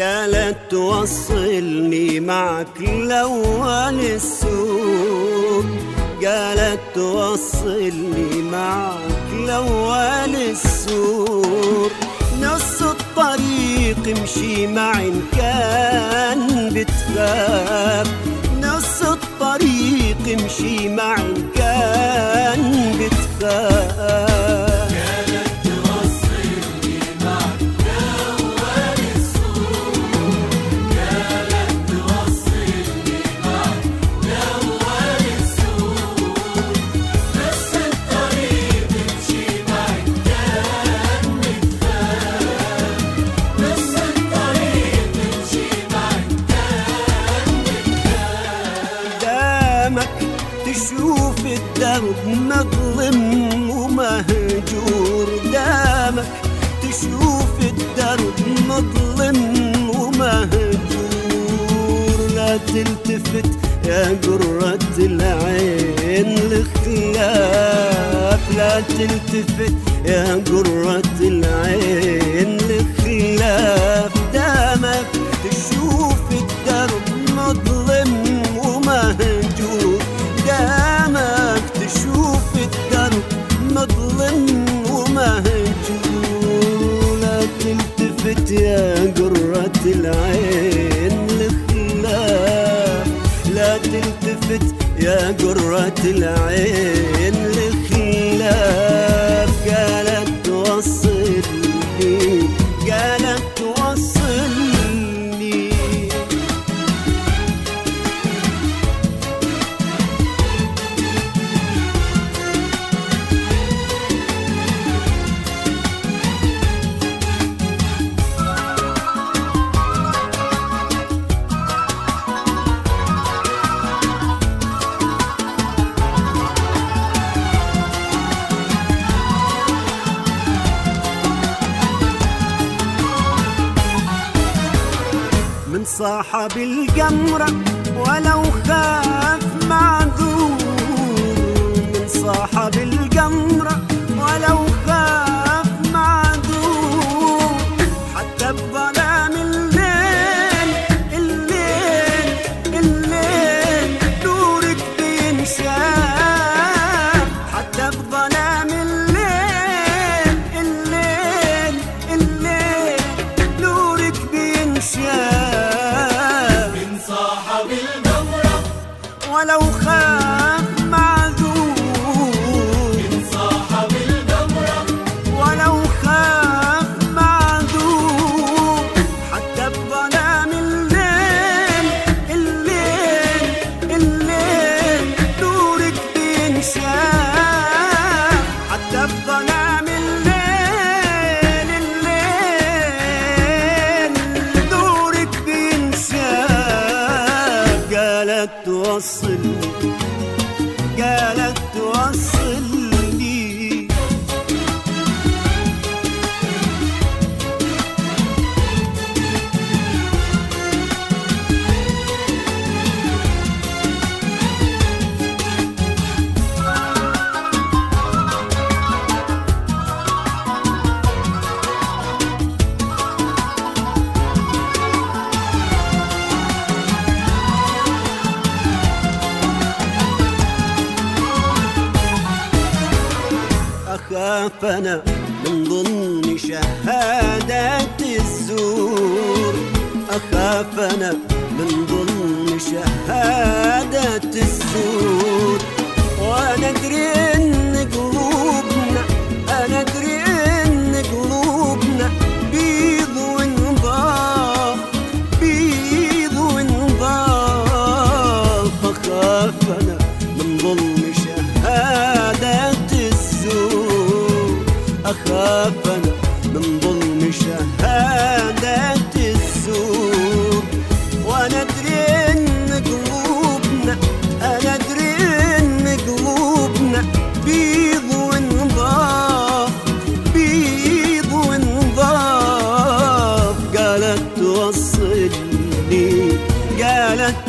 قالت توصلني معك لأول السوق. قالت توصلني معك لأول السوق. نص الطريق امشي معي كان قدامك تشوف الدرب مظلم ومهجور قدامك تشوف الدرب مظلم ومهجور. لا تلتفت يا قرة العين لخلاف. لا تلتفت يا قرة العين لا تلتفت يا قرة العين لخلاف صاحب القمرة أنا من ضمن شهادات الزور. أخاف أنا من ضمن شهادات الزور. وأنا أدري قالت